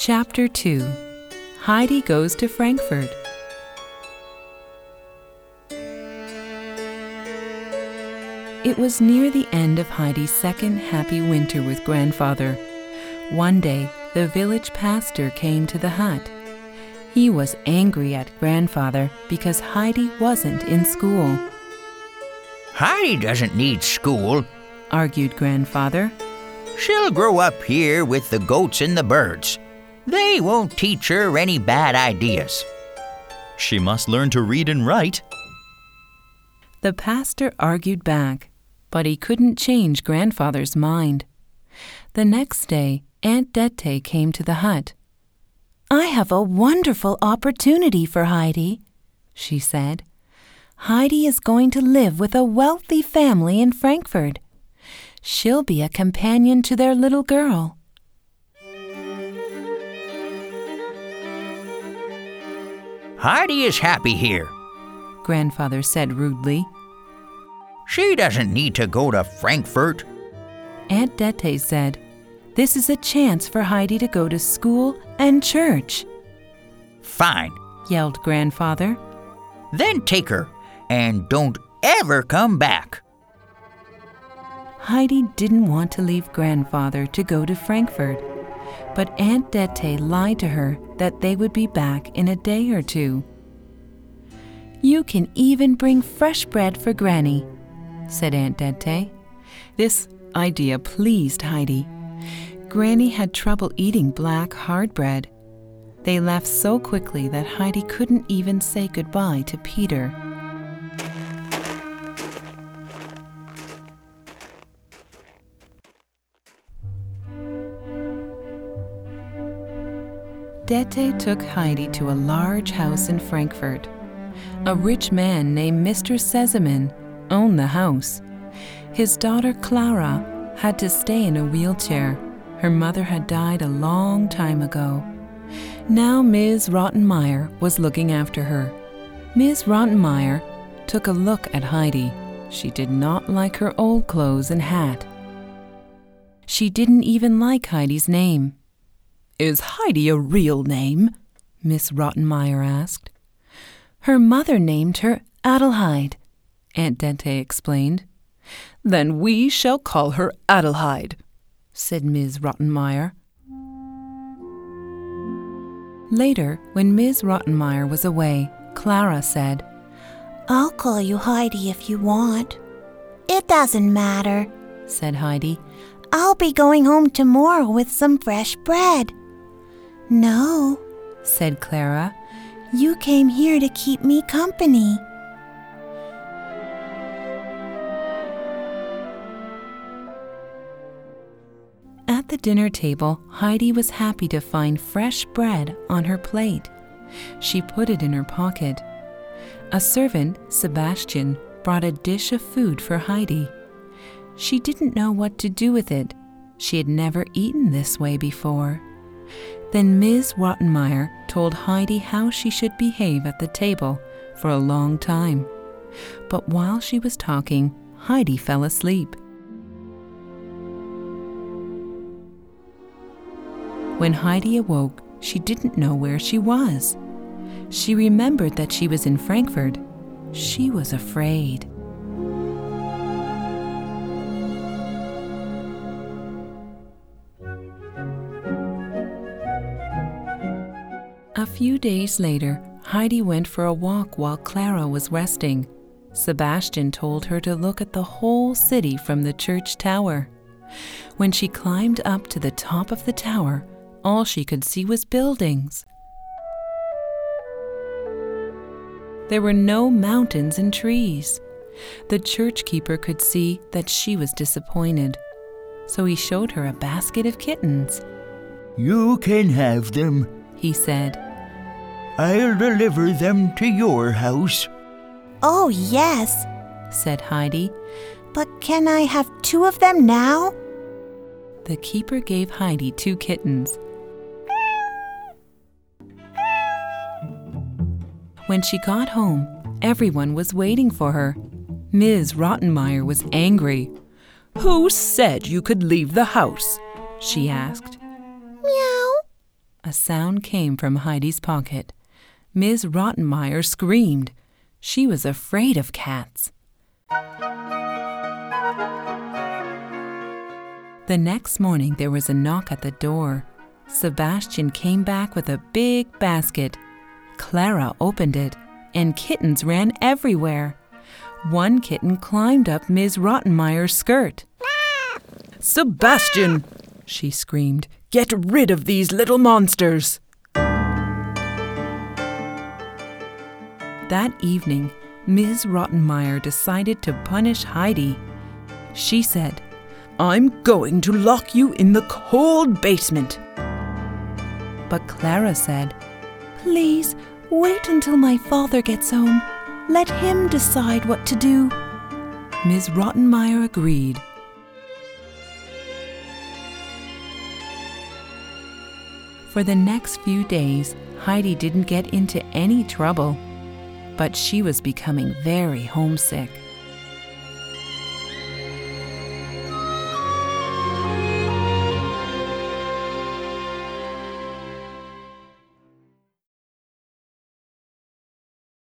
Chapter 2 Heidi Goes to Frankfurt. It was near the end of Heidi's second happy winter with grandfather. One day, the village pastor came to the hut. He was angry at grandfather because Heidi wasn't in school, Heidi doesn't need school. argued grandfather. She'll grow up here with the goats and the birds. They won't teach her any bad ideas. She must learn to read and write. The pastor argued back, but he couldn't change grandfather's mind. The next day, Aunt Dete came to the hut. I have a wonderful opportunity for Heidi, she said. Heidi is going to live with a wealthy family in Frankfurt. She'll be a companion to their little girl. Heidi is happy here. Grandfather said rudely. She doesn't need to go to Frankfurt. Aunt Dete said, This is a chance for Heidi to go to school and church, Fine. yelled Grandfather. Then take her and don't ever come back. Heidi didn't want to leave Grandfather to go to Frankfurt, but Aunt Dete lied to her that they would be back in a day or two. You can even bring fresh bread for Granny, said Aunt Dete. This idea pleased Heidi. Granny had trouble eating black hard bread. They left so quickly that Heidi couldn't even say goodbye to Peter. Dete took Heidi to a large house in Frankfurt. A rich man named Mr. Sesemann owned the house. His daughter Clara had to stay in a wheelchair. Her mother had died a long time ago. Now Ms. Rottenmeier was looking after her. Ms. Rottenmeier took a look at Heidi. She did not like her old clothes and hat. She didn't even like Heidi's name. Is Heidi a real name? Miss Rottenmeier asked. Her mother named her Adelheid, Aunt Dete explained. Then we shall call her Adelheid, said Miss Rottenmeier. Later, when Miss Rottenmeier was away, Clara said, I'll call you Heidi if you want. It doesn't matter, said Heidi. I'll be going home tomorrow with some fresh bread. No, said Clara. you came here to keep me company. At the dinner table, Heidi was happy to find fresh bread on her plate. She put it in her pocket. A servant, Sebastian, brought a dish of food for Heidi. She didn't know what to do with it. She had never eaten this way before. Then Ms. Rottenmeier told Heidi how she should behave at the table for a long time. But while she was talking, Heidi fell asleep. When Heidi awoke, she didn't know where she was. She remembered that she was in Frankfurt. She was afraid. Few days later, Heidi went for a walk while Clara was resting. Sebastian told her to look at the whole city from the church tower. When she climbed up to the top of the tower, all she could see was buildings. There were no mountains and trees. The church keeper could see that she was disappointed, so he showed her a basket of kittens. You can have them. He said, I'll deliver them to your house. Oh, yes, said Heidi. but can I have two of them now? The keeper gave Heidi two kittens. When she got home, everyone was waiting for her. Ms. Rottenmeier was angry. Who said you could leave the house? she asked. Meow. A sound came from Heidi's pocket. Ms. Rottenmeier screamed. She was afraid of cats. The next morning, there was a knock at the door. Sebastian came back with a big basket. Clara opened it, and kittens ran everywhere. One kitten climbed up Ms. Rottenmeier's skirt. Sebastian, she screamed, get rid of these little monsters. That evening, Ms. Rottenmeier decided to punish Heidi. She said, I'm going to lock you in the cold basement. But Clara said, Please wait until my father gets home. Let him decide what to do. Ms. Rottenmeier agreed. For the next few days, Heidi didn't get into any trouble, but she was becoming very homesick.